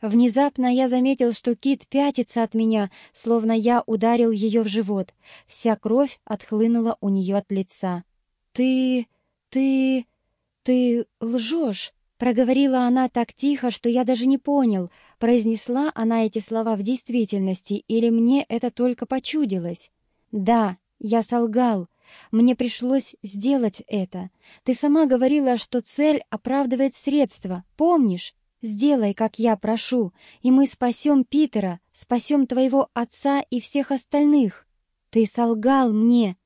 Внезапно я заметил, что Кит пятится от меня, словно я ударил ее в живот. Вся кровь отхлынула у нее от лица. «Ты... ты... ты лжешь!» Проговорила она так тихо, что я даже не понял, произнесла она эти слова в действительности или мне это только почудилось. «Да, я солгал. Мне пришлось сделать это. Ты сама говорила, что цель оправдывает средства, помнишь? Сделай, как я прошу, и мы спасем Питера, спасем твоего отца и всех остальных. Ты солгал мне,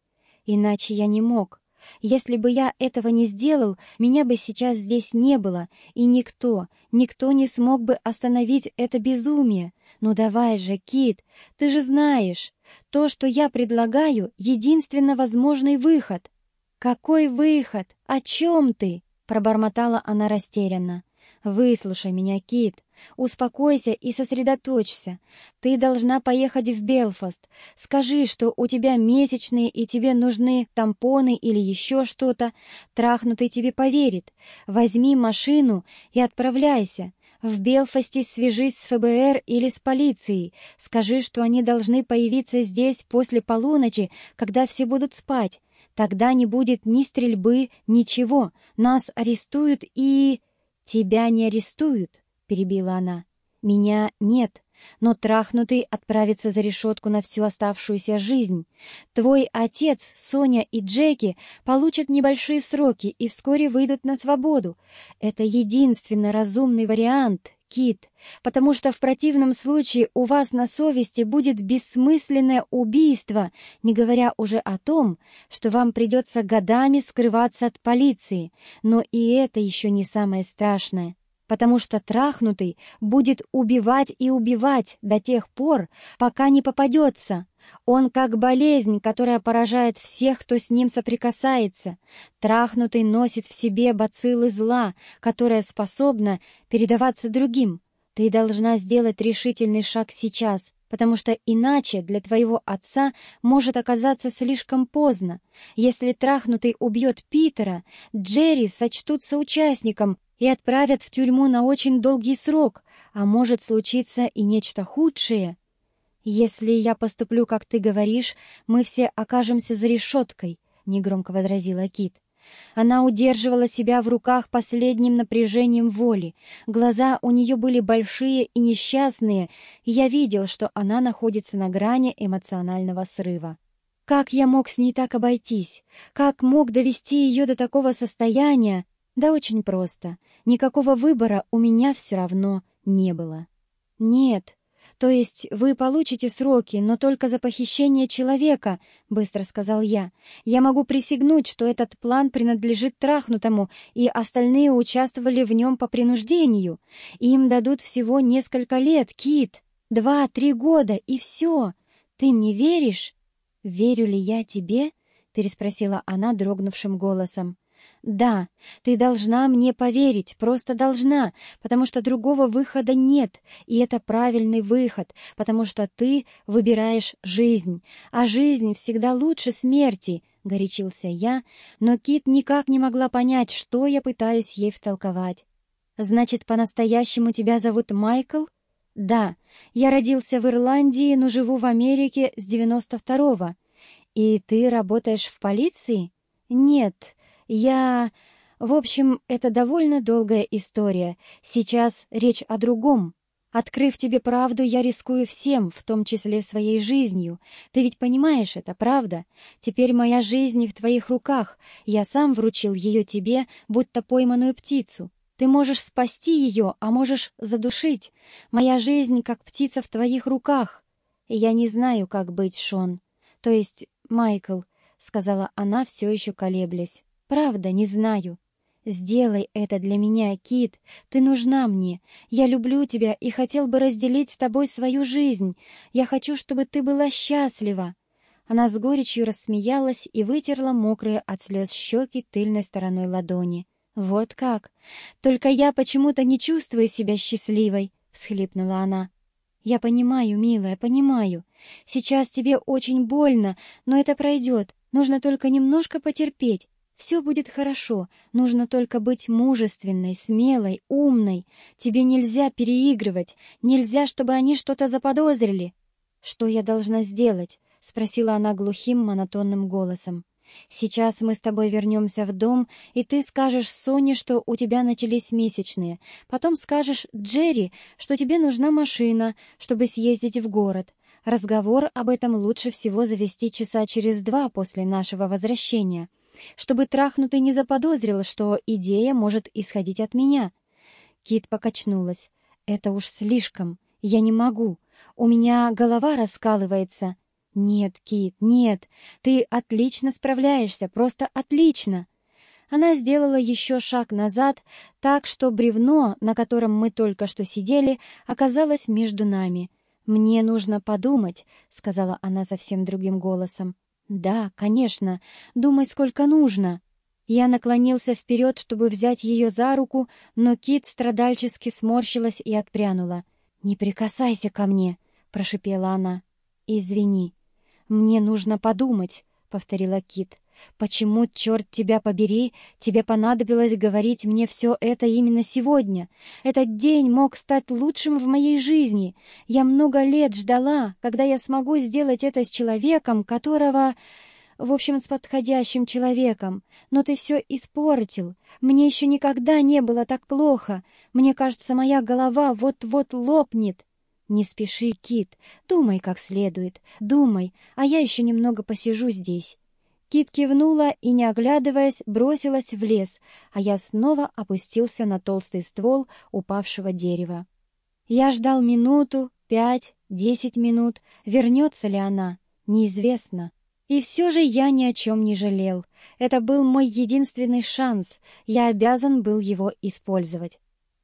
иначе я не мог. Если бы я этого не сделал, меня бы сейчас здесь не было, и никто, никто не смог бы остановить это безумие. Ну давай же, Кит, ты же знаешь, то, что я предлагаю, единственно возможный выход. Какой выход? О чем ты? Пробормотала она растерянно. «Выслушай меня, Кит. Успокойся и сосредоточься. Ты должна поехать в Белфаст. Скажи, что у тебя месячные и тебе нужны тампоны или еще что-то. Трахнутый тебе поверит. Возьми машину и отправляйся. В Белфасте свяжись с ФБР или с полицией. Скажи, что они должны появиться здесь после полуночи, когда все будут спать. Тогда не будет ни стрельбы, ничего. Нас арестуют и...» «Тебя не арестуют», — перебила она. «Меня нет, но трахнутый отправится за решетку на всю оставшуюся жизнь. Твой отец, Соня и Джеки получат небольшие сроки и вскоре выйдут на свободу. Это единственно разумный вариант, Кит, потому что в противном случае у вас на совести будет бессмысленное убийство, не говоря уже о том, что вам придется годами скрываться от полиции. Но и это еще не самое страшное, потому что трахнутый будет убивать и убивать до тех пор, пока не попадется. Он как болезнь, которая поражает всех, кто с ним соприкасается. Трахнутый носит в себе бациллы зла, которая способна передаваться другим. Ты должна сделать решительный шаг сейчас, потому что иначе для твоего отца может оказаться слишком поздно. Если трахнутый убьет Питера, Джерри сочтут соучастником и отправят в тюрьму на очень долгий срок, а может случиться и нечто худшее — «Если я поступлю, как ты говоришь, мы все окажемся за решеткой», — негромко возразила Кит. Она удерживала себя в руках последним напряжением воли. Глаза у нее были большие и несчастные, и я видел, что она находится на грани эмоционального срыва. Как я мог с ней так обойтись? Как мог довести ее до такого состояния? Да очень просто. Никакого выбора у меня все равно не было. Нет, «То есть вы получите сроки, но только за похищение человека», — быстро сказал я. «Я могу присягнуть, что этот план принадлежит трахнутому, и остальные участвовали в нем по принуждению. Им дадут всего несколько лет, Кит. Два-три года, и все. Ты мне веришь?» «Верю ли я тебе?» — переспросила она дрогнувшим голосом. «Да, ты должна мне поверить, просто должна, потому что другого выхода нет, и это правильный выход, потому что ты выбираешь жизнь, а жизнь всегда лучше смерти», — горячился я, но Кит никак не могла понять, что я пытаюсь ей втолковать. «Значит, по-настоящему тебя зовут Майкл?» «Да, я родился в Ирландии, но живу в Америке с девяносто второго. И ты работаешь в полиции?» «Нет». Я... В общем, это довольно долгая история. Сейчас речь о другом. Открыв тебе правду, я рискую всем, в том числе своей жизнью. Ты ведь понимаешь это, правда? Теперь моя жизнь в твоих руках. Я сам вручил ее тебе, будто пойманную птицу. Ты можешь спасти ее, а можешь задушить. Моя жизнь, как птица в твоих руках. Я не знаю, как быть, Шон. То есть, Майкл, — сказала она, все еще колеблясь. Правда, не знаю. Сделай это для меня, Кит. Ты нужна мне. Я люблю тебя и хотел бы разделить с тобой свою жизнь. Я хочу, чтобы ты была счастлива. Она с горечью рассмеялась и вытерла мокрые от слез щеки тыльной стороной ладони. «Вот как! Только я почему-то не чувствую себя счастливой!» — всхлипнула она. «Я понимаю, милая, понимаю. Сейчас тебе очень больно, но это пройдет. Нужно только немножко потерпеть. Все будет хорошо, нужно только быть мужественной, смелой, умной. Тебе нельзя переигрывать, нельзя, чтобы они что-то заподозрили. Что я должна сделать? спросила она глухим, монотонным голосом. Сейчас мы с тобой вернемся в дом, и ты скажешь Соне, что у тебя начались месячные. Потом скажешь Джерри, что тебе нужна машина, чтобы съездить в город. Разговор об этом лучше всего завести часа через два после нашего возвращения, чтобы трахнутый не заподозрил, что идея может исходить от меня. Кит покачнулась. «Это уж слишком. Я не могу. У меня голова раскалывается. «Нет, Кит, нет, ты отлично справляешься, просто отлично!» Она сделала еще шаг назад, так что бревно, на котором мы только что сидели, оказалось между нами. «Мне нужно подумать», — сказала она совсем другим голосом. «Да, конечно, думай, сколько нужно». Я наклонился вперед, чтобы взять ее за руку, но Кит страдальчески сморщилась и отпрянула. «Не прикасайся ко мне», — прошипела она. «Извини». «Мне нужно подумать», — повторила Кит. «Почему, черт тебя побери, тебе понадобилось говорить мне все это именно сегодня? Этот день мог стать лучшим в моей жизни. Я много лет ждала, когда я смогу сделать это с человеком, которого...» в общем, с подходящим человеком, но ты все испортил. Мне еще никогда не было так плохо. Мне кажется, моя голова вот-вот лопнет. «Не спеши, Кит, думай как следует, думай, а я еще немного посижу здесь». Кит кивнула и, не оглядываясь, бросилась в лес, а я снова опустился на толстый ствол упавшего дерева. Я ждал минуту, пять, десять минут, вернется ли она, неизвестно. И все же я ни о чем не жалел. Это был мой единственный шанс, я обязан был его использовать.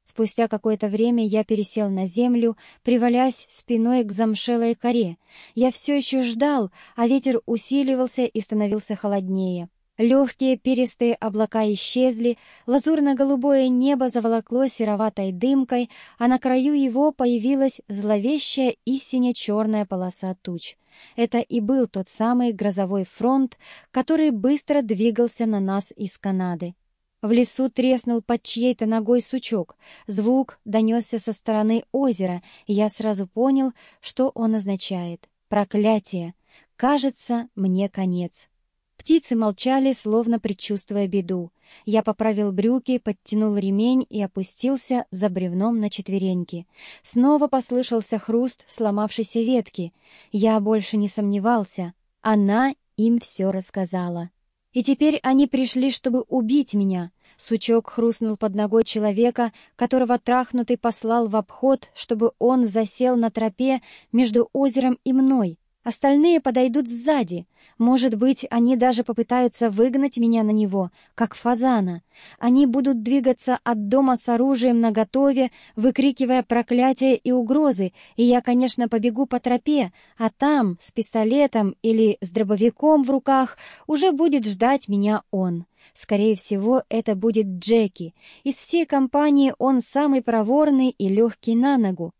Спустя какое-то время я пересел на землю, привалясь спиной к замшелой коре. Я все еще ждал, а ветер усиливался и становился холоднее. Легкие перистые облака исчезли, лазурно-голубое небо заволокло сероватой дымкой, а на краю его появилась зловещая истине черная полоса туч. Это и был тот самый грозовой фронт, который быстро двигался на нас из Канады. В лесу треснул под чьей-то ногой сучок. Звук донесся со стороны озера, и я сразу понял, что он означает. Проклятие! Кажется, мне конец. Птицы молчали, словно предчувствуя беду. Я поправил брюки, подтянул ремень и опустился за бревном на четвереньки. Снова послышался хруст сломавшейся ветки. Я больше не сомневался. Она им все рассказала. И теперь они пришли, чтобы убить меня. Сучок хрустнул под ногой человека, которого трахнутый послал в обход, чтобы он засел на тропе между озером и мной. Остальные подойдут сзади. Может быть, они даже попытаются выгнать меня на него, как фазана. Они будут двигаться от дома с оружием наготове, выкрикивая проклятия и угрозы, и я, конечно, побегу по тропе, а там, с пистолетом или с дробовиком в руках, уже будет ждать меня он. Скорее всего, это будет Джеки. Из всей компании он самый проворный и легкий на ногу.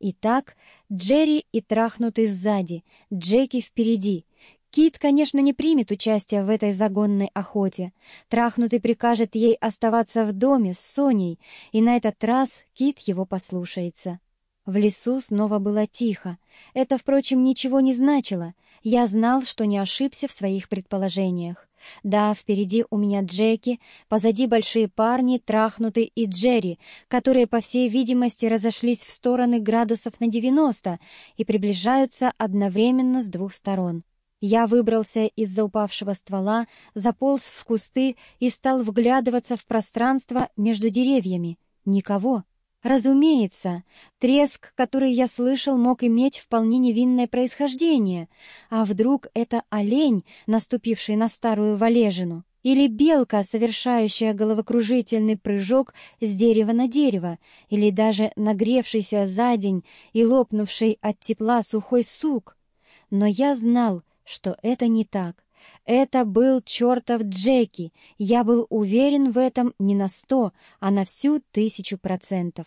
Итак, Джерри и трахнутый сзади, Джеки впереди. Кит, конечно, не примет участие в этой загонной охоте. Трахнутый прикажет ей оставаться в доме с Соней, и на этот раз Кит его послушается. В лесу снова было тихо. Это, впрочем, ничего не значило. Я знал, что не ошибся в своих предположениях. Да, впереди у меня Джеки, позади большие парни, трахнутый и Джерри, которые, по всей видимости, разошлись в стороны градусов на 90 и приближаются одновременно с двух сторон. Я выбрался из-за упавшего ствола, заполз в кусты и стал вглядываться в пространство между деревьями. Никого. Разумеется, треск, который я слышал, мог иметь вполне невинное происхождение. А вдруг это олень, наступивший на старую валежину? Или белка, совершающая головокружительный прыжок с дерева на дерево? Или даже нагревшийся за день и лопнувший от тепла сухой сук? Но я знал, что это не так. Это был чертов Джеки. Я был уверен в этом не на сто, а на всю тысячу процентов.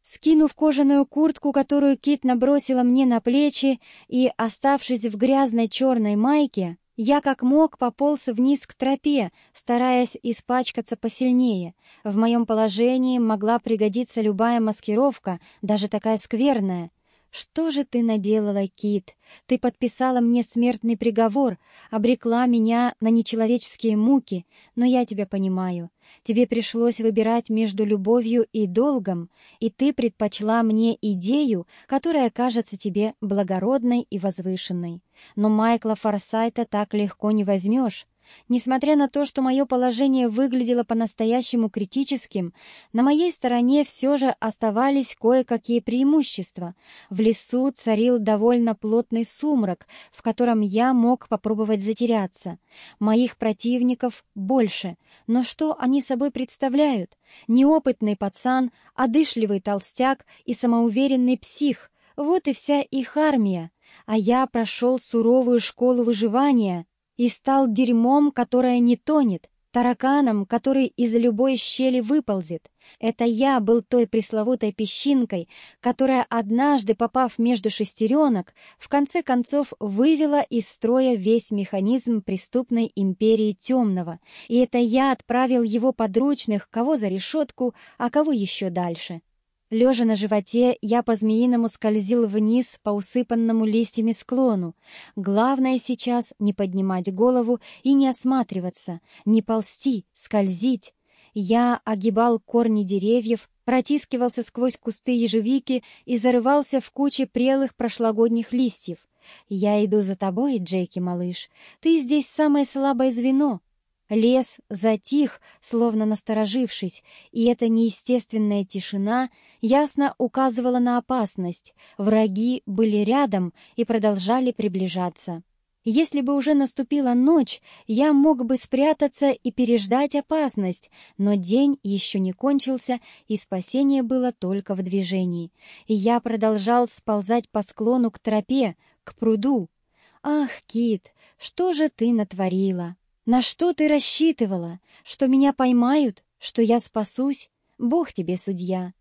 Скинув кожаную куртку, которую Кит набросила мне на плечи, и, оставшись в грязной черной майке, Я как мог пополз вниз к тропе, стараясь испачкаться посильнее. В моем положении могла пригодиться любая маскировка, даже такая скверная. «Что же ты наделала, Кит? Ты подписала мне смертный приговор, обрекла меня на нечеловеческие муки, но я тебя понимаю. Тебе пришлось выбирать между любовью и долгом, и ты предпочла мне идею, которая кажется тебе благородной и возвышенной. Но Майкла Форсайта так легко не возьмешь. Несмотря на то, что мое положение выглядело по-настоящему критическим, на моей стороне все же оставались кое-какие преимущества. В лесу царил довольно плотный сумрак, в котором я мог попробовать затеряться. Моих противников больше, но что они собой представляют? Неопытный пацан, одышливый толстяк и самоуверенный псих — вот и вся их армия. А я прошел суровую школу выживания — и стал дерьмом, которое не тонет, тараканом, который из любой щели выползет. Это я был той пресловутой песчинкой, которая, однажды попав между шестеренок, в конце концов вывела из строя весь механизм преступной империи темного, и это я отправил его подручных, кого за решетку, а кого еще дальше. Лежа на животе, я по-змеиному скользил вниз по усыпанному листьями склону. Главное сейчас не поднимать голову и не осматриваться, не ползти, скользить. Я огибал корни деревьев, протискивался сквозь кусты ежевики и зарывался в куче прелых прошлогодних листьев. «Я иду за тобой, Джейки, малыш. Ты здесь самое слабое звено. Лес затих, словно насторожившись, и эта неестественная тишина ясно указывала на опасность. Враги были рядом и продолжали приближаться. Если бы уже наступила ночь, я мог бы спрятаться и переждать опасность, но день еще не кончился, и спасение было только в движении. И я продолжал сползать по склону к тропе, к пруду. «Ах, Кит, что же ты натворила?» На что ты рассчитывала? Что меня поймают? Что я спасусь? Бог тебе судья.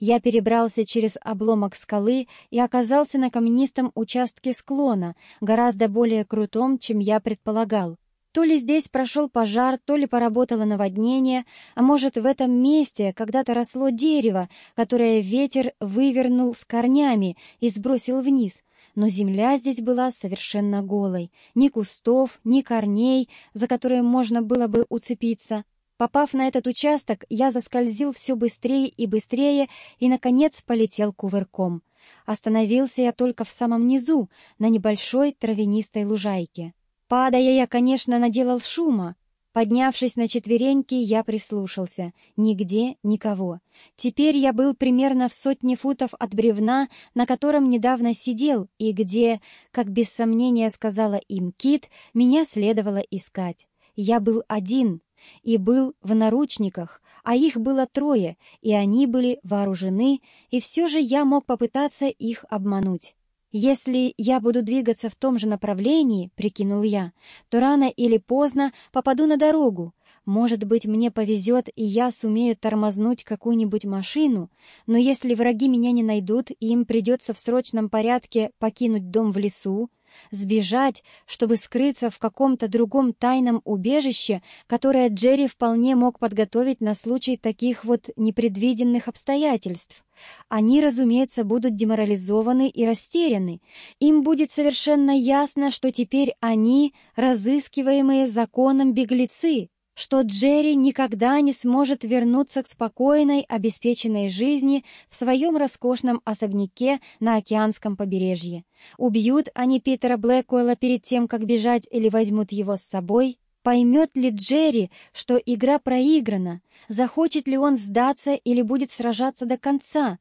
Я перебрался через обломок скалы и оказался на каменистом участке склона, гораздо более крутом, чем я предполагал. То ли здесь прошел пожар, то ли поработало наводнение, а может, в этом месте когда-то росло дерево, которое ветер вывернул с корнями и сбросил вниз — но земля здесь была совершенно голой. Ни кустов, ни корней, за которые можно было бы уцепиться. Попав на этот участок, я заскользил все быстрее и быстрее и, наконец, полетел кувырком. Остановился я только в самом низу, на небольшой травянистой лужайке. Падая, я, конечно, наделал шума, Поднявшись на четвереньки, я прислушался. Нигде никого. Теперь я был примерно в сотне футов от бревна, на котором недавно сидел, и где, как без сомнения сказала им Кит, меня следовало искать. Я был один и был в наручниках, а их было трое, и они были вооружены, и все же я мог попытаться их обмануть. «Если я буду двигаться в том же направлении, — прикинул я, — то рано или поздно попаду на дорогу. Может быть, мне повезет, и я сумею тормознуть какую-нибудь машину, но если враги меня не найдут, и им придется в срочном порядке покинуть дом в лесу, сбежать, чтобы скрыться в каком-то другом тайном убежище, которое Джерри вполне мог подготовить на случай таких вот непредвиденных обстоятельств. Они, разумеется, будут деморализованы и растеряны. Им будет совершенно ясно, что теперь они разыскиваемые законом беглецы, что Джерри никогда не сможет вернуться к спокойной, обеспеченной жизни в своем роскошном особняке на океанском побережье. Убьют они Питера Блэкуэлла перед тем, как бежать или возьмут его с собой? Поймет ли Джерри, что игра проиграна? Захочет ли он сдаться или будет сражаться до конца?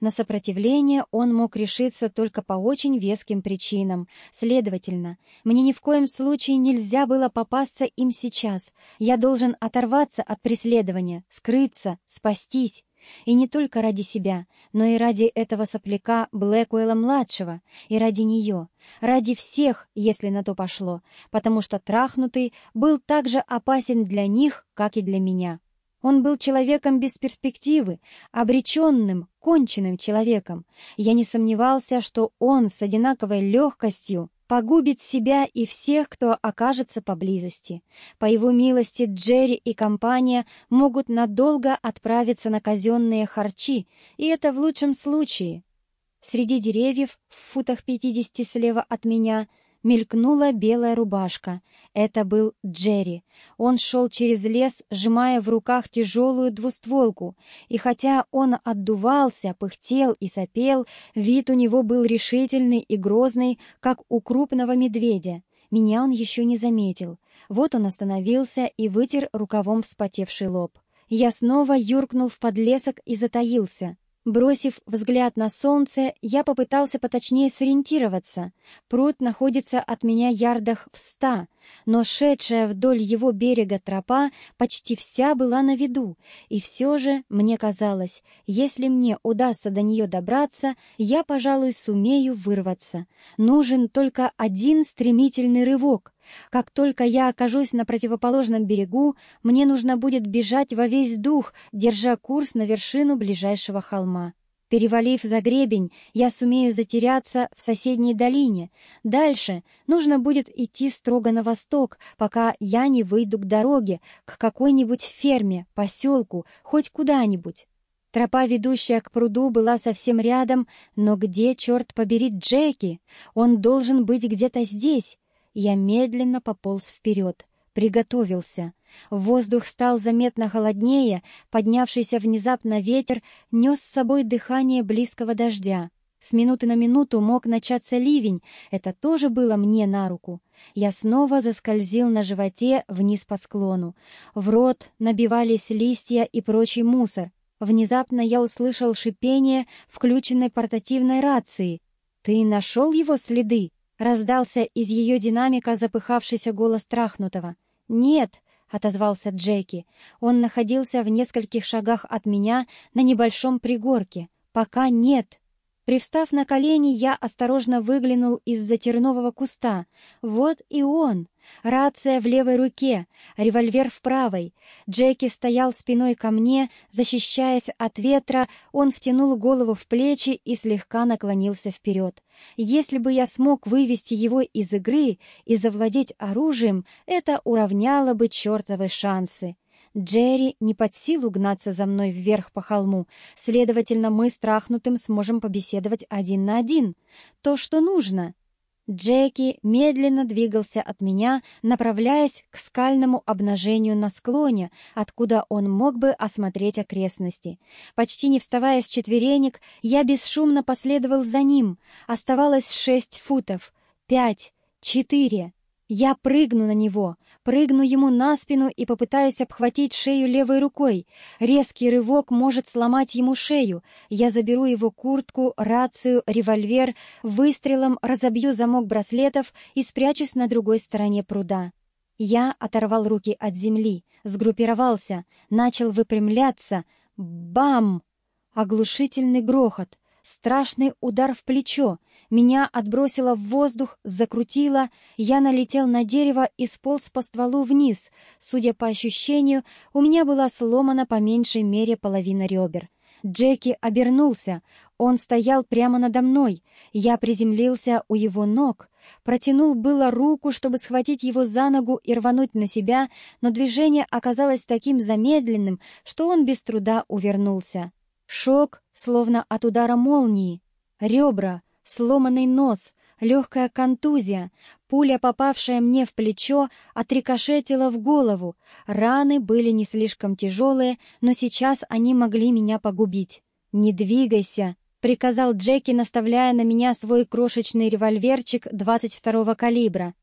На сопротивление он мог решиться только по очень веским причинам. Следовательно, мне ни в коем случае нельзя было попасться им сейчас. Я должен оторваться от преследования, скрыться, спастись. И не только ради себя, но и ради этого сопляка Блэкуэлла-младшего, и ради нее, ради всех, если на то пошло, потому что трахнутый был так же опасен для них, как и для меня. Он был человеком без перспективы, обреченным, конченным человеком. Я не сомневался, что он с одинаковой легкостью погубит себя и всех, кто окажется поблизости. По его милости Джерри и компания могут надолго отправиться на казенные харчи, и это в лучшем случае. Среди деревьев, в футах пятидесяти слева от меня, мелькнула белая рубашка. Это был Джерри. Он шел через лес, сжимая в руках тяжелую двустволку, и хотя он отдувался, пыхтел и сопел, вид у него был решительный и грозный, как у крупного медведя. Меня он еще не заметил. Вот он остановился и вытер рукавом вспотевший лоб. Я снова юркнул в подлесок и затаился. Бросив взгляд на солнце, я попытался поточнее сориентироваться. Пруд находится от меня ярдах в ста, но шедшая вдоль его берега тропа почти вся была на виду, и все же, мне казалось, если мне удастся до нее добраться, я, пожалуй, сумею вырваться. Нужен только один стремительный рывок. Как только я окажусь на противоположном берегу, мне нужно будет бежать во весь дух, держа курс на вершину ближайшего холма. Перевалив за гребень, я сумею затеряться в соседней долине. Дальше нужно будет идти строго на восток, пока я не выйду к дороге, к какой-нибудь ферме, поселку, хоть куда-нибудь. Тропа, ведущая к пруду, была совсем рядом, но где, черт побери, Джеки? Он должен быть где-то здесь. Я медленно пополз вперед, приготовился. Воздух стал заметно холоднее, поднявшийся внезапно ветер нес с собой дыхание близкого дождя. С минуты на минуту мог начаться ливень, это тоже было мне на руку. Я снова заскользил на животе вниз по склону. В рот набивались листья и прочий мусор. Внезапно я услышал шипение включенной портативной рации. «Ты нашел его следы?» — раздался из ее динамика запыхавшийся голос Трахнутого. «Нет», — отозвался Джеки. Он находился в нескольких шагах от меня на небольшом пригорке. «Пока нет». Привстав на колени, я осторожно выглянул из-за тернового куста. Вот и он. Рация в левой руке, револьвер в правой. Джеки стоял спиной ко мне, защищаясь от ветра, он втянул голову в плечи и слегка наклонился вперед. Если бы я смог вывести его из игры и завладеть оружием, это уравняло бы чертовы шансы. Джерри не под силу гнаться за мной вверх по холму, следовательно, мы с Трахнутым сможем побеседовать один на один. То, что нужно. Джеки медленно двигался от меня, направляясь к скальному обнажению на склоне, откуда он мог бы осмотреть окрестности. Почти не вставая с четверенек, я бесшумно последовал за ним. Оставалось шесть футов. Пять. Четыре. Я прыгну на него, прыгну ему на спину и попытаюсь обхватить шею левой рукой. Резкий рывок может сломать ему шею. Я заберу его куртку, рацию, револьвер, выстрелом разобью замок браслетов и спрячусь на другой стороне пруда. Я оторвал руки от земли, сгруппировался, начал выпрямляться. Бам! Оглушительный грохот — Страшный удар в плечо. Меня отбросило в воздух, закрутило. Я налетел на дерево и сполз по стволу вниз. Судя по ощущению, у меня была сломана по меньшей мере половина ребер. Джеки обернулся. Он стоял прямо надо мной. Я приземлился у его ног. Протянул было руку, чтобы схватить его за ногу и рвануть на себя, но движение оказалось таким замедленным, что он без труда увернулся. Шок, словно от удара молнии. Ребра, сломанный нос, легкая контузия, пуля, попавшая мне в плечо, отрикошетила в голову. Раны были не слишком тяжелые, но сейчас они могли меня погубить. «Не двигайся!» — приказал Джеки, наставляя на меня свой крошечный револьверчик 22-го калибра.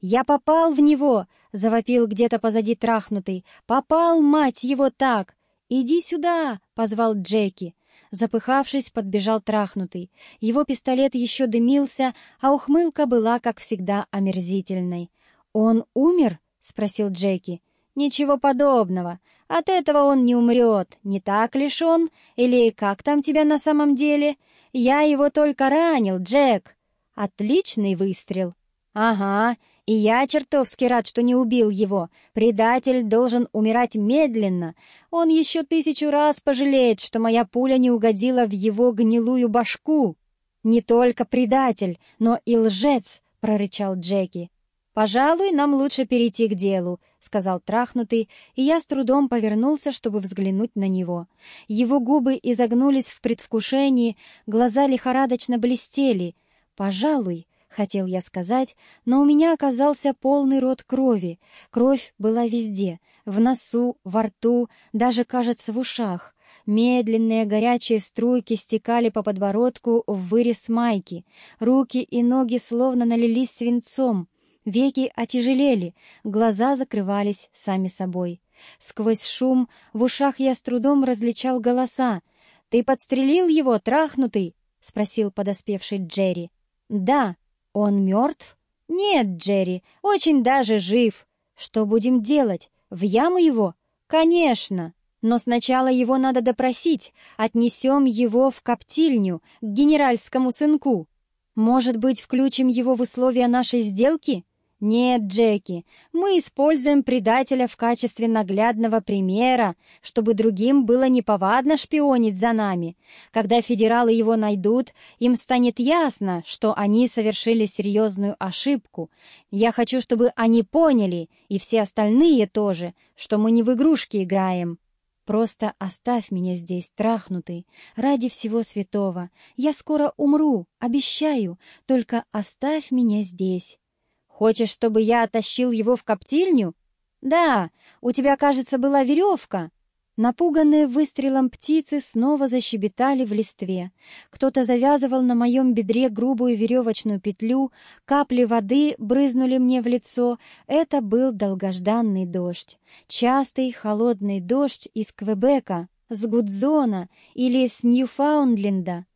«Я попал в него!» — завопил где-то позади трахнутый. «Попал, мать его, так!» «Иди сюда!» — позвал Джеки. Запыхавшись, подбежал трахнутый. Его пистолет еще дымился, а ухмылка была, как всегда, омерзительной. «Он умер?» — спросил Джеки. «Ничего подобного. От этого он не умрет. Не так ли, Шон? Или как там тебя на самом деле? Я его только ранил, Джек!» «Отличный выстрел!» «Ага, и я чертовски рад, что не убил его. Предатель должен умирать медленно. Он еще тысячу раз пожалеет, что моя пуля не угодила в его гнилую башку. Не только предатель, но и лжец, прорычал Джеки. «Пожалуй, нам лучше перейти к делу», — сказал трахнутый, и я с трудом повернулся, чтобы взглянуть на него. Его губы изогнулись в предвкушении, глаза лихорадочно блестели. «Пожалуй», — хотел я сказать, но у меня оказался полный рот крови. Кровь была везде — в носу, во рту, даже, кажется, в ушах. Медленные горячие струйки стекали по подбородку в вырез майки. Руки и ноги словно налились свинцом. Веки отяжелели, глаза закрывались сами собой. Сквозь шум в ушах я с трудом различал голоса. «Ты подстрелил его, трахнутый?» — спросил подоспевший Джерри. «Да. Он мертв?» «Нет, Джерри, очень даже жив. Что будем делать? В яму его?» «Конечно!» Но сначала его надо допросить. Отнесем его в коптильню, к генеральскому сынку. Может быть, включим его в условия нашей сделки? Нет, Джеки, мы используем предателя в качестве наглядного примера, чтобы другим было неповадно шпионить за нами. Когда федералы его найдут, им станет ясно, что они совершили серьезную ошибку. Я хочу, чтобы они поняли, и все остальные тоже, что мы не в игрушки играем. Просто оставь меня здесь, трахнутый, ради всего святого. Я скоро умру, обещаю, только оставь меня здесь. Хочешь, чтобы я оттащил его в коптильню? Да, у тебя, кажется, была веревка. Напуганные выстрелом птицы снова защебетали в листве. Кто-то завязывал на моем бедре грубую веревочную петлю, капли воды брызнули мне в лицо. Это был долгожданный дождь. Частый холодный дождь из Квебека, с Гудзона или с Ньюфаундленда.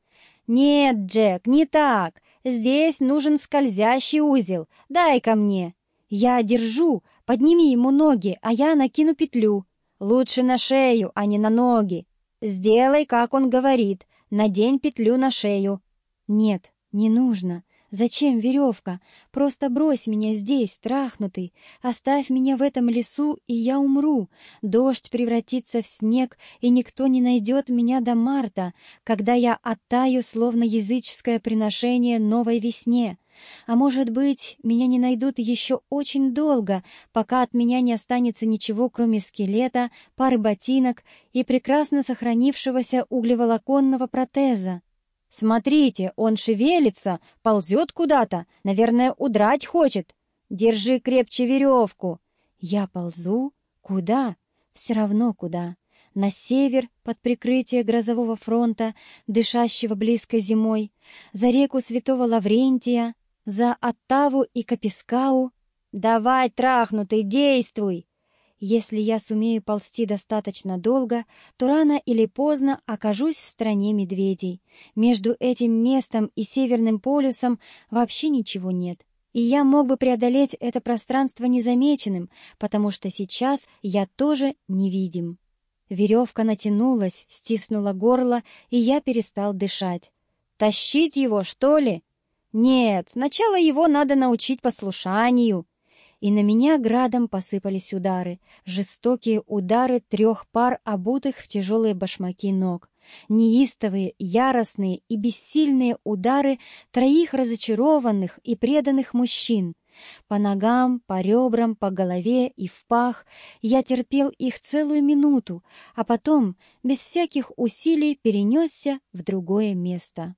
«Нет, Джек, не так. Здесь нужен скользящий узел. Дай ко мне. Я держу. Подними ему ноги, а я накину петлю». Лучше на шею, а не на ноги. Сделай, как он говорит, надень петлю на шею. Нет, не нужно. Зачем веревка? Просто брось меня здесь, страхнутый. Оставь меня в этом лесу, и я умру. Дождь превратится в снег, и никто не найдет меня до марта, когда я оттаю, словно языческое приношение новой весне. А может быть, меня не найдут еще очень долго, пока от меня не останется ничего, кроме скелета, пары ботинок и прекрасно сохранившегося углеволоконного протеза. «Смотрите, он шевелится, ползет куда-то, наверное, удрать хочет. Держи крепче веревку». «Я ползу? Куда? Все равно куда» на север под прикрытие грозового фронта, дышащего близко зимой, за реку Святого Лаврентия, за Оттаву и Капискау. Давай, трахнутый, действуй! Если я сумею ползти достаточно долго, то рано или поздно окажусь в стране медведей. Между этим местом и Северным полюсом вообще ничего нет. И я мог бы преодолеть это пространство незамеченным, потому что сейчас я тоже невидим. Веревка натянулась, стиснула горло, и я перестал дышать. «Тащить его, что ли?» Нет, сначала его надо научить послушанию. И на меня градом посыпались удары, жестокие удары трех пар обутых в тяжелые башмаки ног, неистовые, яростные и бессильные удары троих разочарованных и преданных мужчин. По ногам, по ребрам, по голове и в пах я терпел их целую минуту, а потом, без всяких усилий, перенесся в другое место.